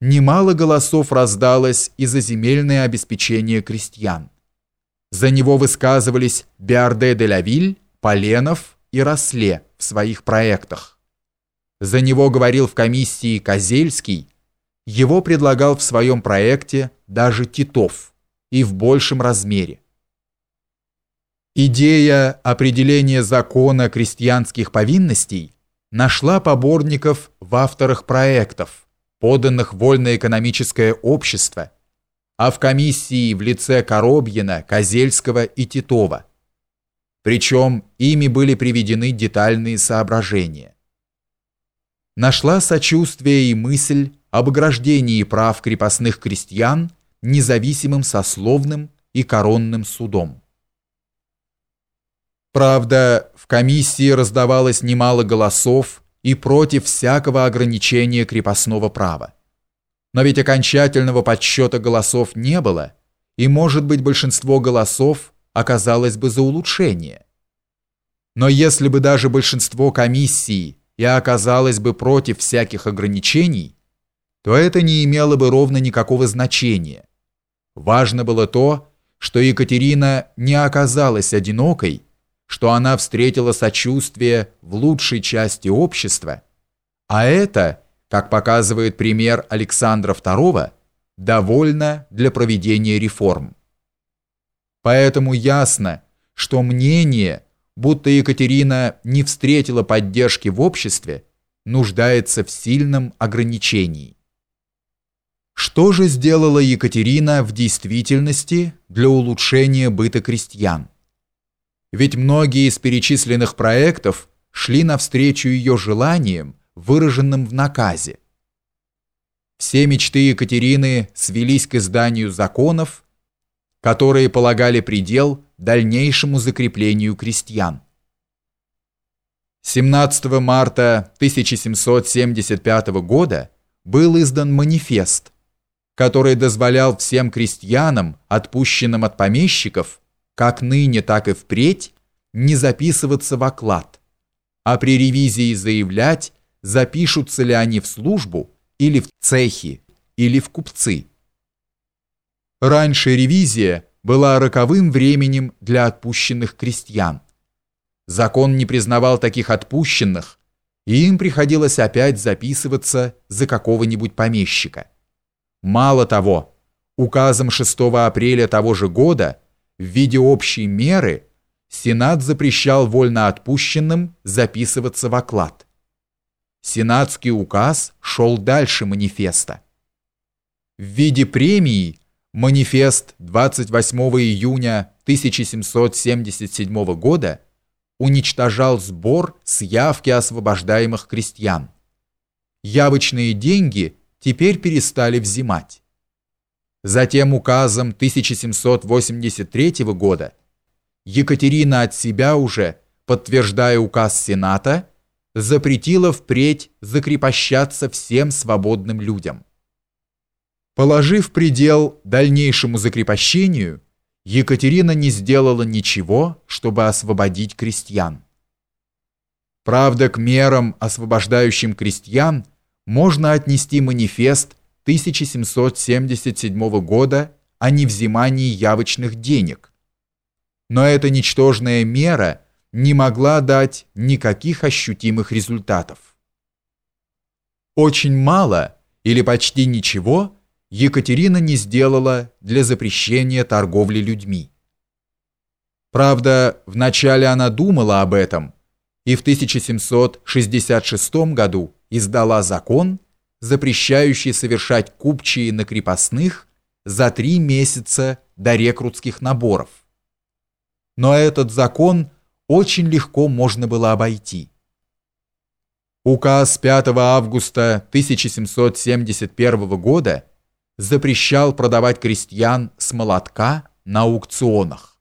немало голосов раздалось и за земельное обеспечение крестьян. За него высказывались Биарде де Лавиль, Поленов и Росле в своих проектах. За него говорил в комиссии Козельский, его предлагал в своем проекте даже Титов и в большем размере. Идея определения закона крестьянских повинностей нашла поборников в авторах проектов, поданных в Вольное экономическое общество, а в комиссии в лице Коробьина, Козельского и Титова. Причем ими были приведены детальные соображения. Нашла сочувствие и мысль об ограждении прав крепостных крестьян независимым сословным и коронным судом. Правда, в комиссии раздавалось немало голосов и против всякого ограничения крепостного права. Но ведь окончательного подсчета голосов не было, и, может быть, большинство голосов оказалось бы за улучшение. Но если бы даже большинство комиссии и оказалось бы против всяких ограничений, то это не имело бы ровно никакого значения. Важно было то, что Екатерина не оказалась одинокой, что она встретила сочувствие в лучшей части общества, а это, как показывает пример Александра II, довольно для проведения реформ. Поэтому ясно, что мнение, будто Екатерина не встретила поддержки в обществе, нуждается в сильном ограничении. Что же сделала Екатерина в действительности для улучшения быта крестьян? Ведь многие из перечисленных проектов шли навстречу ее желаниям, выраженным в наказе. Все мечты Екатерины свелись к изданию законов, которые полагали предел дальнейшему закреплению крестьян. 17 марта 1775 года был издан манифест, который дозволял всем крестьянам, отпущенным от помещиков, как ныне, так и впредь, не записываться в оклад, а при ревизии заявлять, запишутся ли они в службу или в цехи, или в купцы. Раньше ревизия была роковым временем для отпущенных крестьян. Закон не признавал таких отпущенных, и им приходилось опять записываться за какого-нибудь помещика. Мало того, указом 6 апреля того же года в виде общей меры Сенат запрещал вольноотпущенным записываться в оклад. Сенатский указ шел дальше манифеста. В виде премии манифест 28 июня 1777 года уничтожал сбор с явки освобождаемых крестьян. Явочные деньги теперь перестали взимать. Затем указом 1783 года Екатерина от себя уже, подтверждая указ Сената, запретила впредь закрепощаться всем свободным людям. Положив предел дальнейшему закрепощению, Екатерина не сделала ничего, чтобы освободить крестьян. Правда, к мерам, освобождающим крестьян, можно отнести манифест 1777 года о невзимании явочных денег. Но эта ничтожная мера не могла дать никаких ощутимых результатов. Очень мало или почти ничего Екатерина не сделала для запрещения торговли людьми. Правда, вначале она думала об этом и в 1766 году издала закон, запрещающий совершать купчие на крепостных за три месяца до рекрутских наборов. Но этот закон очень легко можно было обойти. Указ 5 августа 1771 года запрещал продавать крестьян с молотка на аукционах.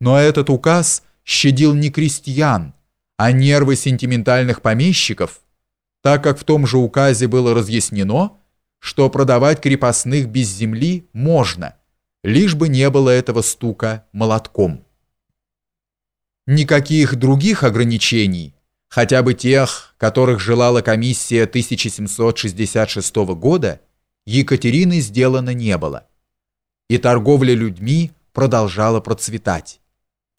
Но этот указ щадил не крестьян, а нервы сентиментальных помещиков, так как в том же указе было разъяснено, что продавать крепостных без земли можно, лишь бы не было этого стука молотком. Никаких других ограничений, Хотя бы тех, которых желала комиссия 1766 года, Екатерины сделано не было. И торговля людьми продолжала процветать.